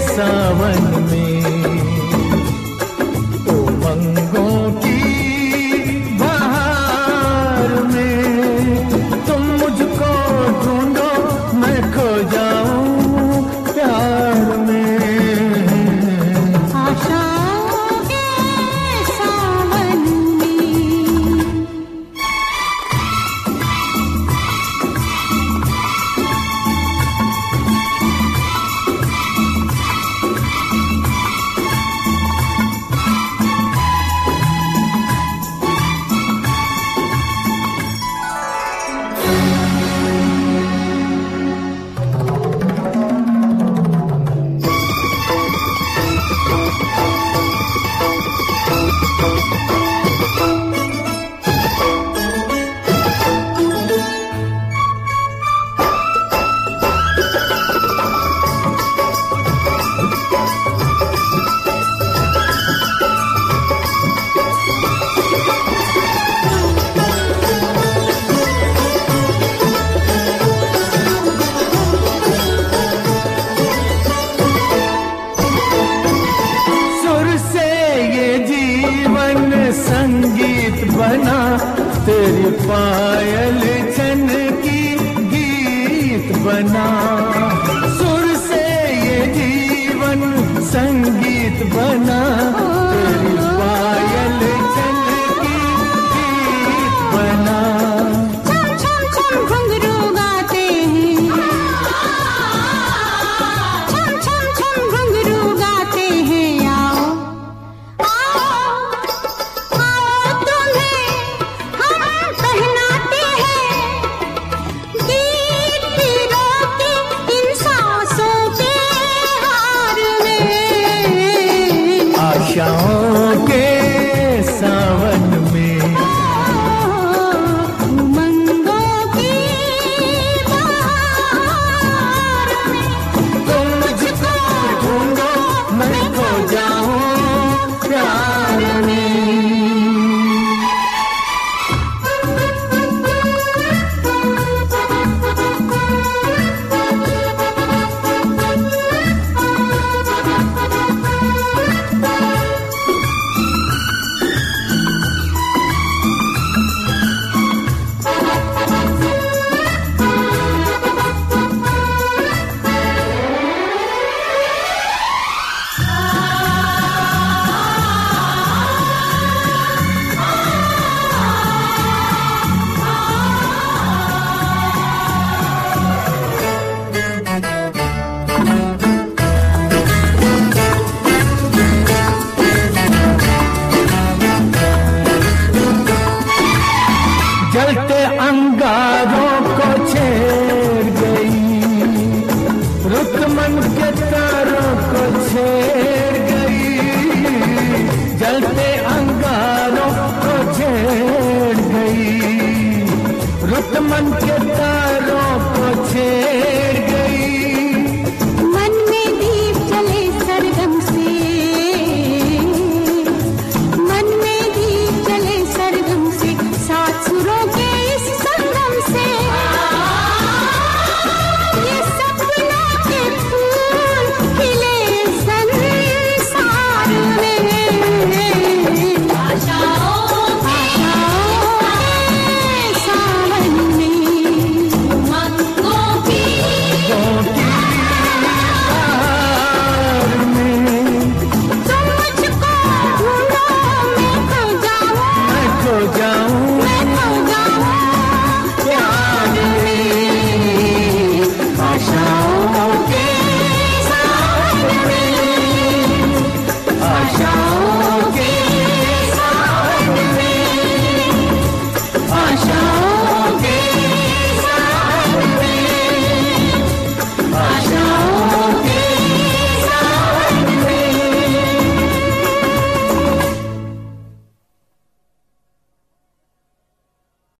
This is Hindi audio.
सावन में। बना तेरी पायल चन की गीत बना। सुर से ये जीवन संगीत बना। Amen. छेड़ गई। जलते अंगारों को छेड़ गई। रुकमन के जाऊं